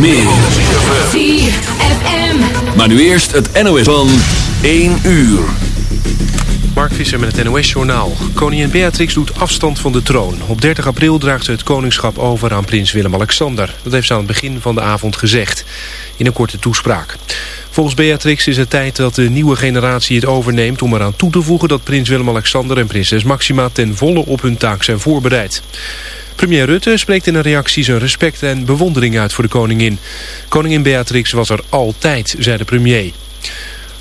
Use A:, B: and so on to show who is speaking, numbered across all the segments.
A: meer.
B: ZFM.
A: Maar nu eerst het NOS van 1 uur.
C: Mark Visser met het NOS-journaal. Koningin Beatrix doet afstand van de troon. Op 30 april draagt ze het koningschap over aan prins Willem-Alexander. Dat heeft ze aan het begin van de avond gezegd. In een korte toespraak. Volgens Beatrix is het tijd dat de nieuwe generatie het overneemt... om eraan toe te voegen dat prins Willem-Alexander en prinses Maxima... ten volle op hun taak zijn voorbereid. Premier Rutte spreekt in een reactie zijn respect en bewondering uit voor de koningin. Koningin Beatrix was er altijd, zei de premier.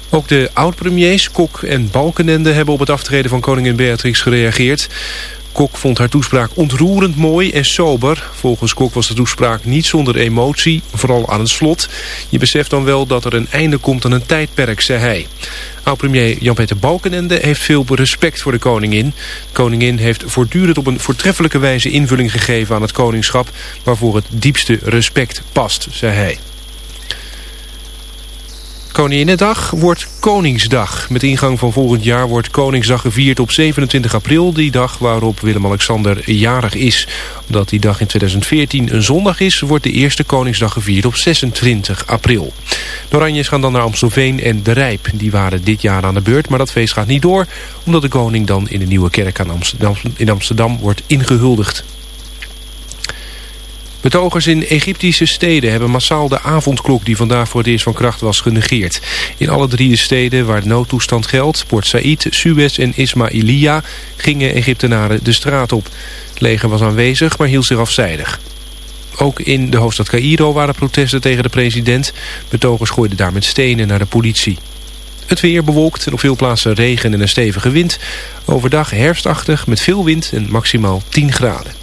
C: Ook de oud-premiers Kok en Balkenende hebben op het aftreden van koningin Beatrix gereageerd. Kok vond haar toespraak ontroerend mooi en sober. Volgens Kok was de toespraak niet zonder emotie, vooral aan het slot. Je beseft dan wel dat er een einde komt aan een tijdperk, zei hij. Oud-premier Jan-Peter Balkenende heeft veel respect voor de koningin. De koningin heeft voortdurend op een voortreffelijke wijze invulling gegeven aan het koningschap... waarvoor het diepste respect past, zei hij. Koninginnedag wordt Koningsdag. Met ingang van volgend jaar wordt Koningsdag gevierd op 27 april... die dag waarop Willem-Alexander jarig is. Omdat die dag in 2014 een zondag is... wordt de eerste Koningsdag gevierd op 26 april. De Oranjes gaan dan naar Amstelveen en De Rijp. Die waren dit jaar aan de beurt, maar dat feest gaat niet door... omdat de koning dan in de Nieuwe Kerk aan Amsterdam, in Amsterdam wordt ingehuldigd. Betogers in Egyptische steden hebben massaal de avondklok die vandaag voor het eerst van kracht was genegeerd. In alle drie de steden waar noodtoestand geldt, Port Said, Suez en Ismailia, gingen Egyptenaren de straat op. Het leger was aanwezig, maar hield zich afzijdig. Ook in de hoofdstad Cairo waren protesten tegen de president. Betogers gooiden daar met stenen naar de politie. Het weer bewolkt en op veel plaatsen regen en een stevige wind. Overdag herfstachtig met veel wind en maximaal 10 graden.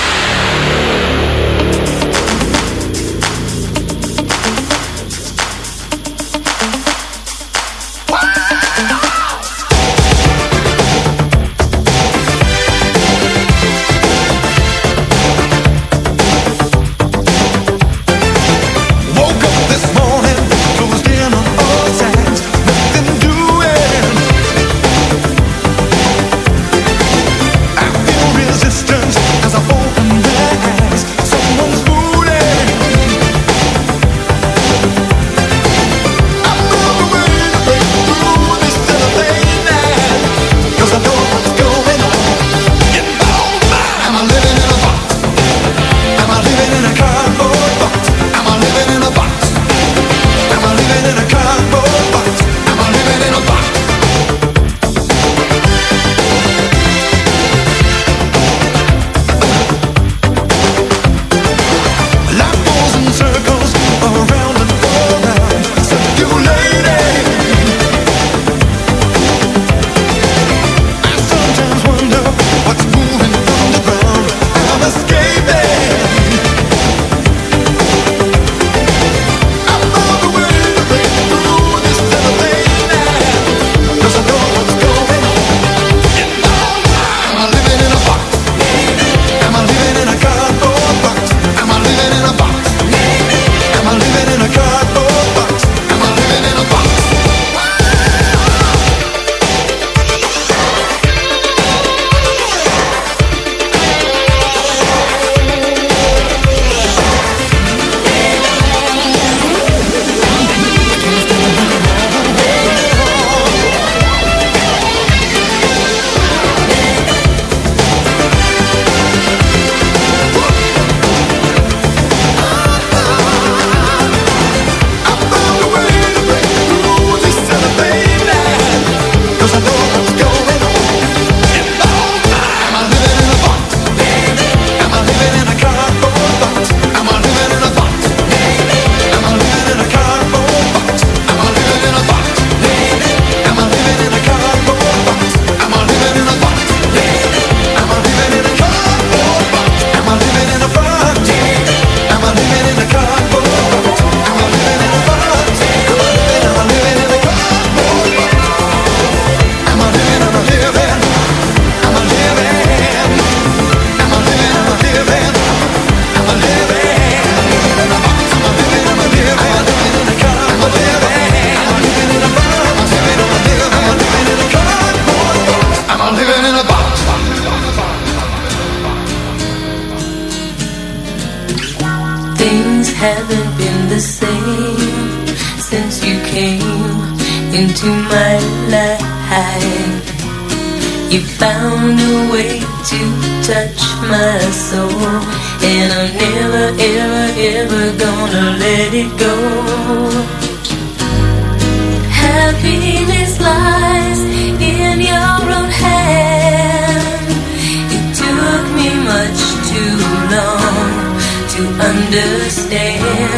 D: Understand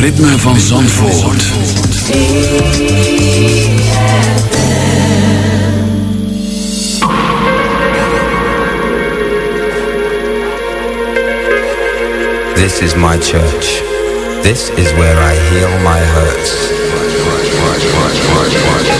A: ritme van Zandvoort.
E: This is my church. This is where I heal my hurts. This is where I heal my hurts. It's in natural grace, or watching young life shape. It's in minor keys,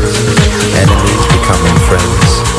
E: Enemies becoming friends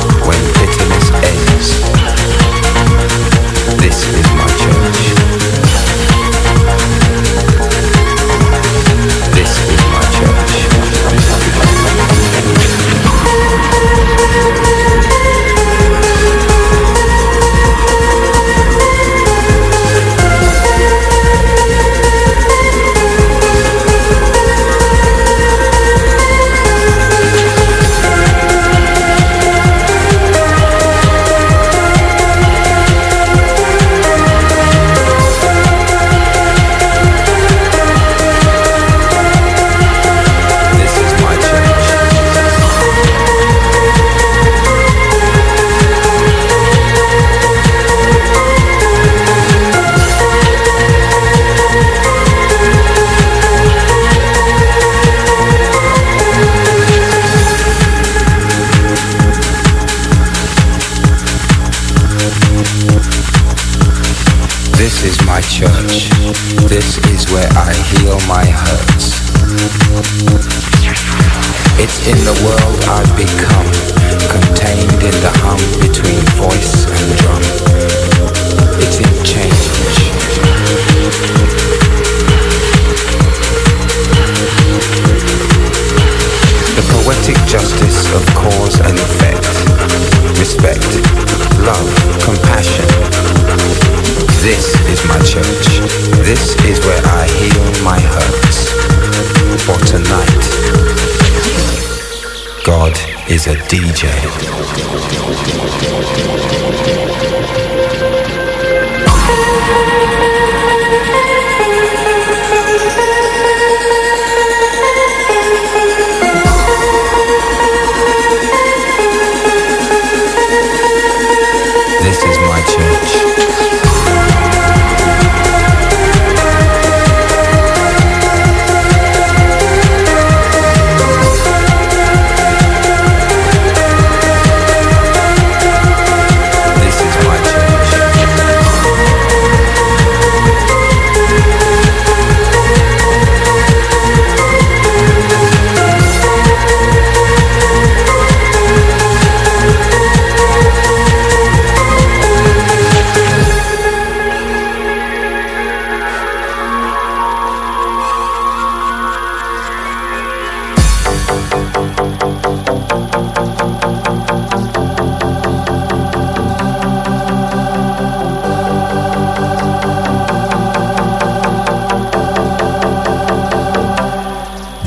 E: is a DJ.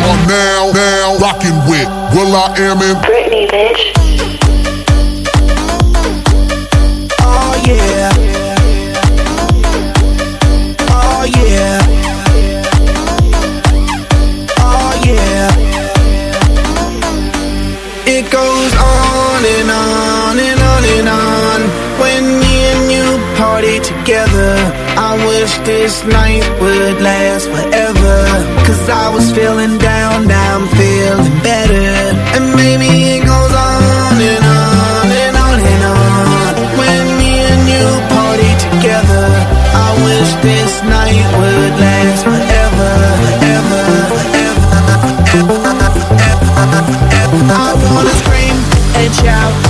F: You are now, now rocking with will.i.am in
B: Britney, bitch.
G: Oh yeah. Oh yeah. Oh yeah. It goes on and on and on and on when me and you party together. I wish this night would last forever Cause I was feeling down, now
A: I'm
H: feeling better And maybe it goes on and
I: on and on and on When me and you party together I wish this night would last forever, ever, ever, ever, ever. forever. I wanna scream and shout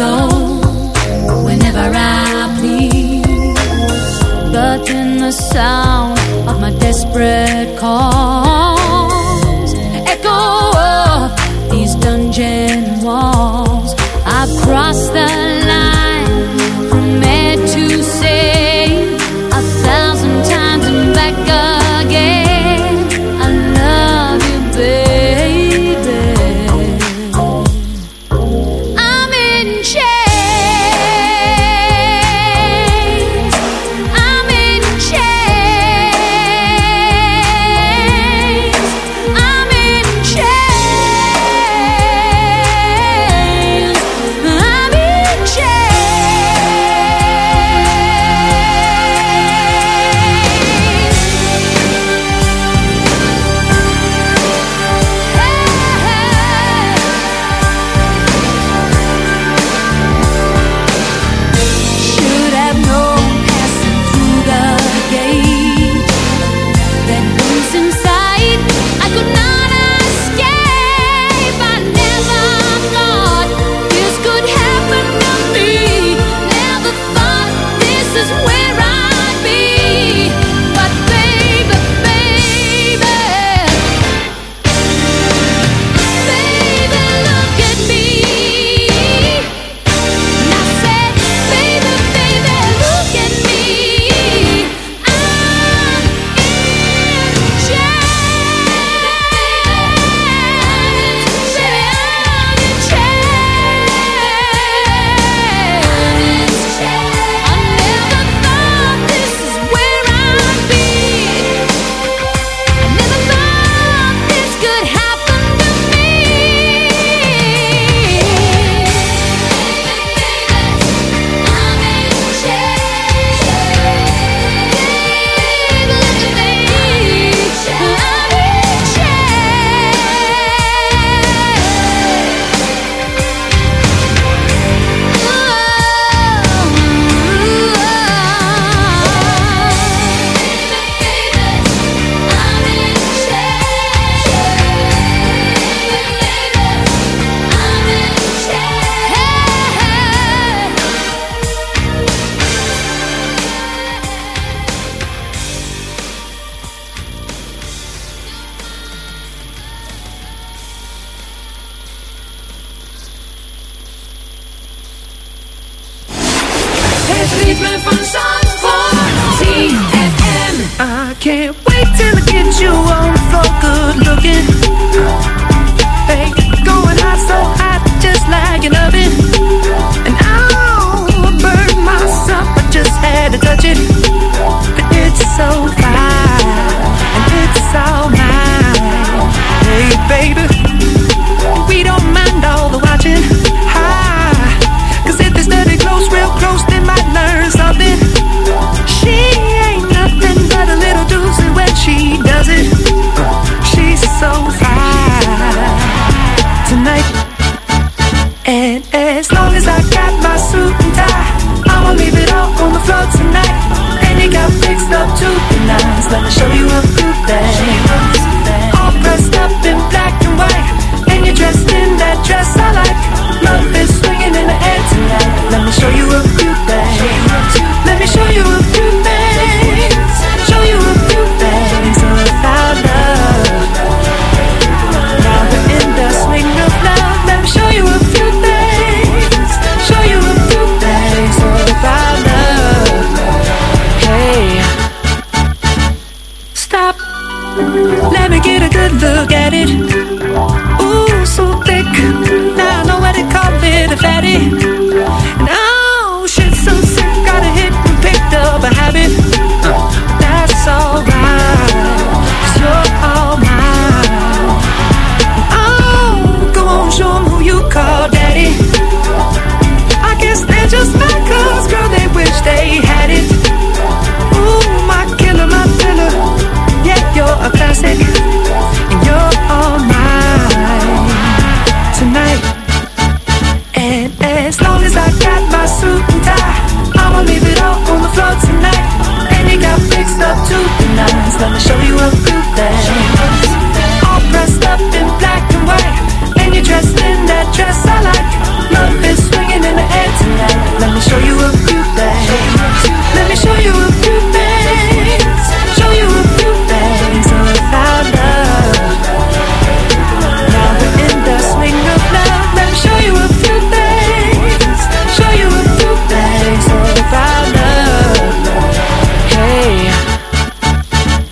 I: go whenever I please. But in the sound of my desperate call.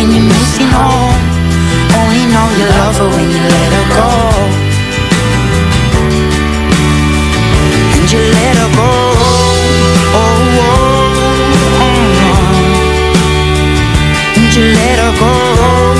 J: when you're missing home. Only know you love her when you let her go. And you let her go. Oh, oh, oh, oh. you let her go.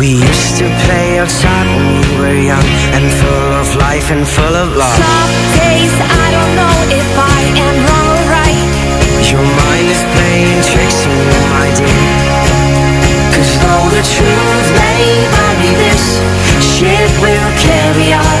K: We used to play outside when we were young and full of life and full of love.
L: Some days I don't know if I am wrong or right.
K: Your mind is playing tricks on you, my dear.
L: Cause though the truth may vary, this ship will carry our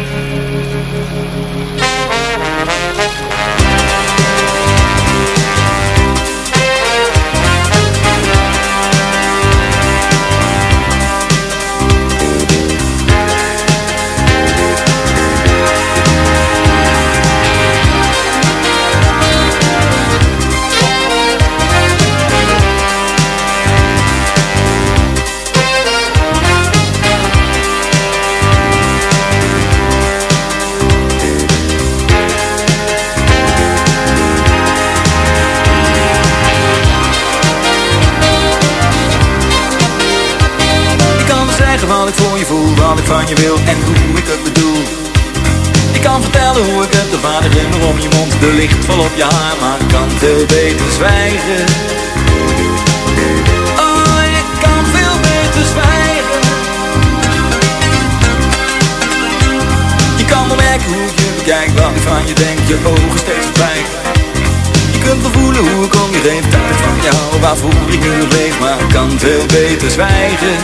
M: veel beter zwijgen.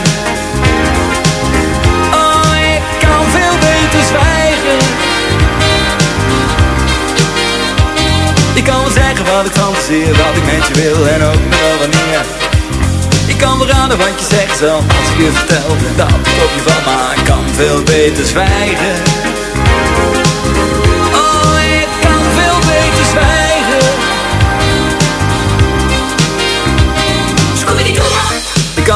M: Oh, ik kan veel beter zwijgen. Ik kan wel zeggen wat ik fantaseer, wat ik met je wil en ook nog wel wanneer. Ik kan raden wat je zegt zelf als ik je vertel dat het op je van maar ik kan veel beter zwijgen.